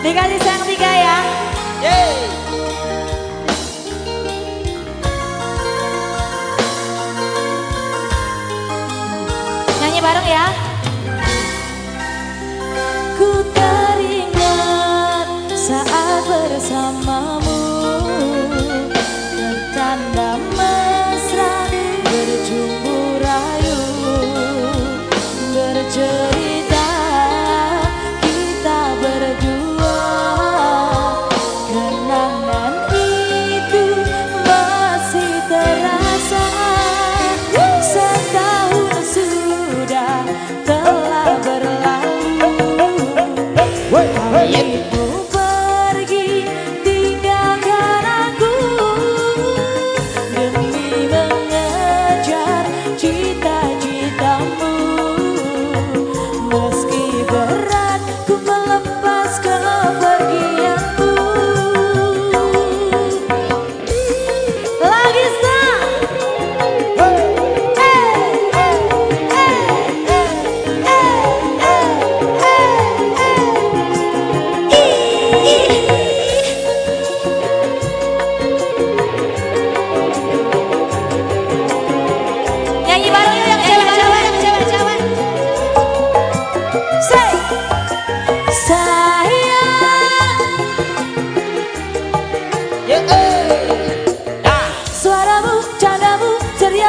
Dikasih yang tiga ya. Yeay. Nyanyi bareng ya. bergerak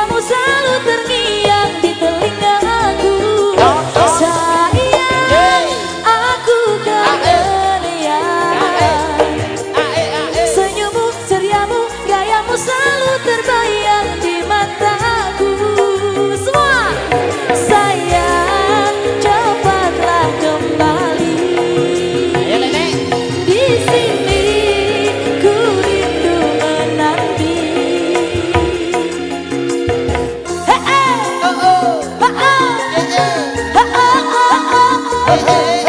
vamos lá. hey.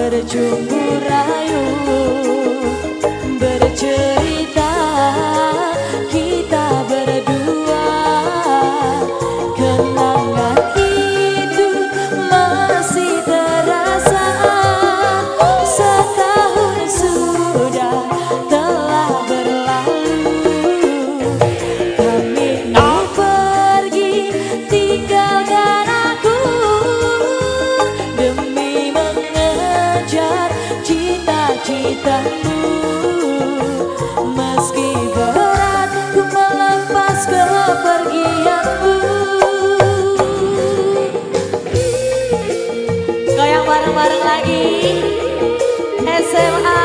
but it's true. bareng-bareng lagi. SMA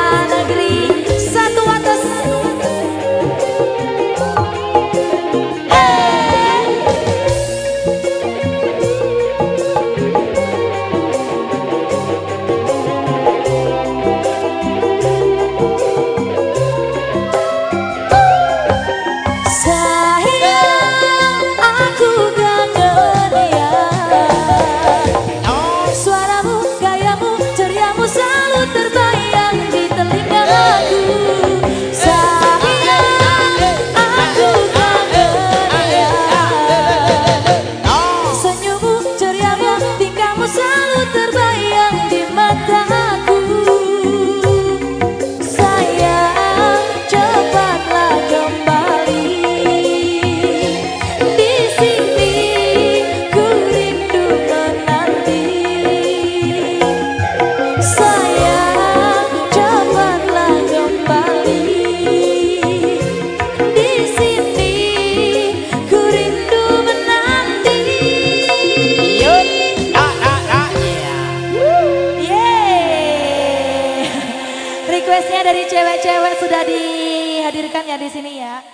requestnya dari cewek-cewek sudah dihadirkan ya di sini ya.